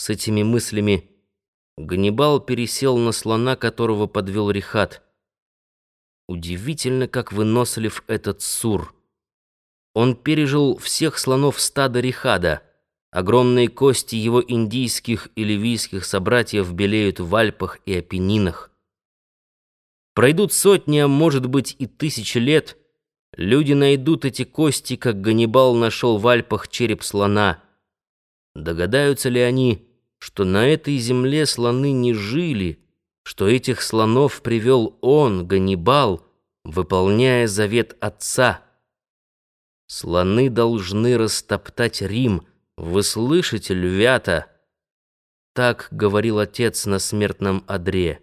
С этими мыслями Ганнибал пересел на слона, которого подвел Рихат. Удивительно, как вынослив этот сур. Он пережил всех слонов стада Рихада. Огромные кости его индийских и ливийских собратьев белеют в Альпах и Апеннинах. Пройдут сотни, а может быть и тысячи лет, люди найдут эти кости, как Ганнибал нашел в Альпах череп слона. Догадаются ли они, что на этой земле слоны не жили, что этих слонов привел он, Ганнибал, выполняя завет отца? Слоны должны растоптать Рим, вы слышите, львята? Так говорил отец на смертном одре.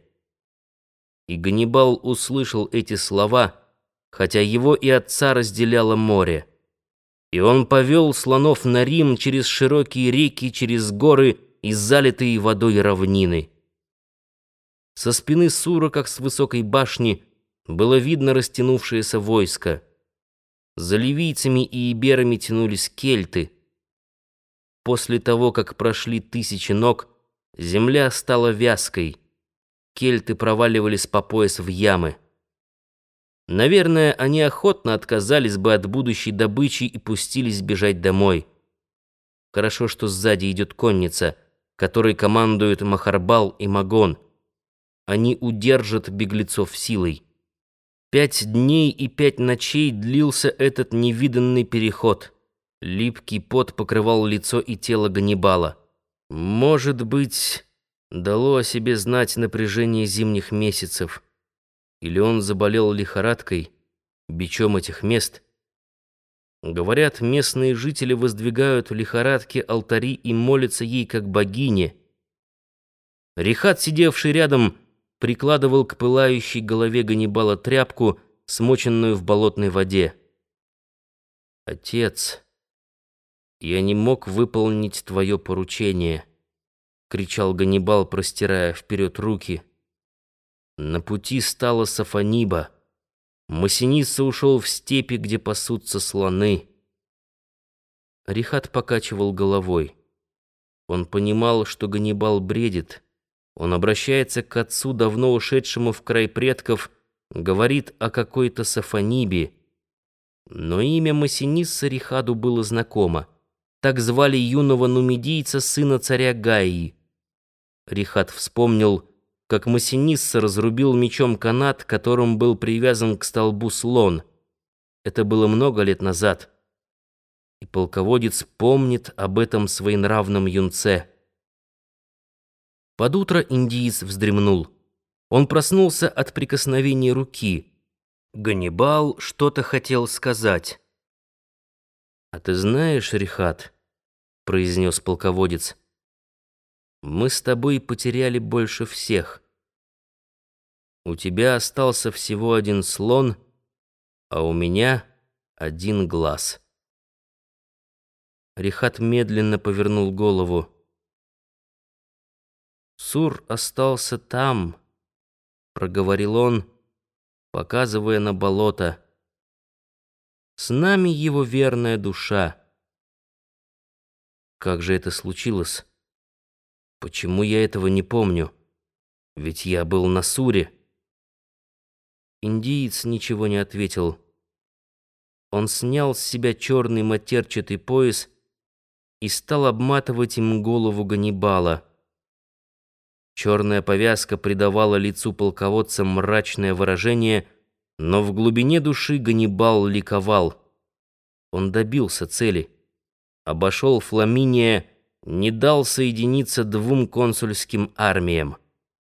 И Ганнибал услышал эти слова, хотя его и отца разделяло море. И он повел слонов на Рим через широкие реки, через горы и залитые водой равнины. Со спины Сура, как с высокой башни, было видно растянувшееся войско. За ливийцами и иберами тянулись кельты — После того, как прошли тысячи ног, земля стала вязкой. Кельты проваливались по пояс в ямы. Наверное, они охотно отказались бы от будущей добычи и пустились бежать домой. Хорошо, что сзади идет конница, которой командуют Махарбал и Магон. Они удержат беглецов силой. Пять дней и пять ночей длился этот невиданный переход — Липкий пот покрывал лицо и тело Ганнибала. Может быть, дало о себе знать напряжение зимних месяцев. Или он заболел лихорадкой, бичом этих мест. Говорят, местные жители воздвигают в лихорадке алтари и молятся ей как богине. Рихат, сидевший рядом, прикладывал к пылающей голове Ганнибала тряпку, смоченную в болотной воде. «Отец», «Я не мог выполнить твое поручение», — кричал Ганнибал, простирая вперед руки. На пути стала Сафониба. Масиниса ушел в степи, где пасутся слоны. Рихат покачивал головой. Он понимал, что Ганнибал бредит. Он обращается к отцу, давно ушедшему в край предков, говорит о какой-то Сафонибе. Но имя Масинисса Рихаду было знакомо. Так звали юного нумидийца, сына царя Гаи. Рихат вспомнил, как Массинисса разрубил мечом канат, которым был привязан к столбу слон. Это было много лет назад. И полководец помнит об этом своенравном юнце. Под утро индиец вздремнул. Он проснулся от прикосновения руки. Ганнибал что-то хотел сказать. «А ты знаешь, Рихат, — произнес полководец, — мы с тобой потеряли больше всех. У тебя остался всего один слон, а у меня один глаз». Рихат медленно повернул голову. «Сур остался там», — проговорил он, показывая на болото. С нами его верная душа. Как же это случилось? Почему я этого не помню? Ведь я был на Суре. Индиец ничего не ответил. Он снял с себя черный матерчатый пояс и стал обматывать им голову Ганнибала. Черная повязка придавала лицу полководца мрачное выражение — но в глубине души Ганнибал ликовал. Он добился цели. Обошел Фламиния, не дал соединиться двум консульским армиям.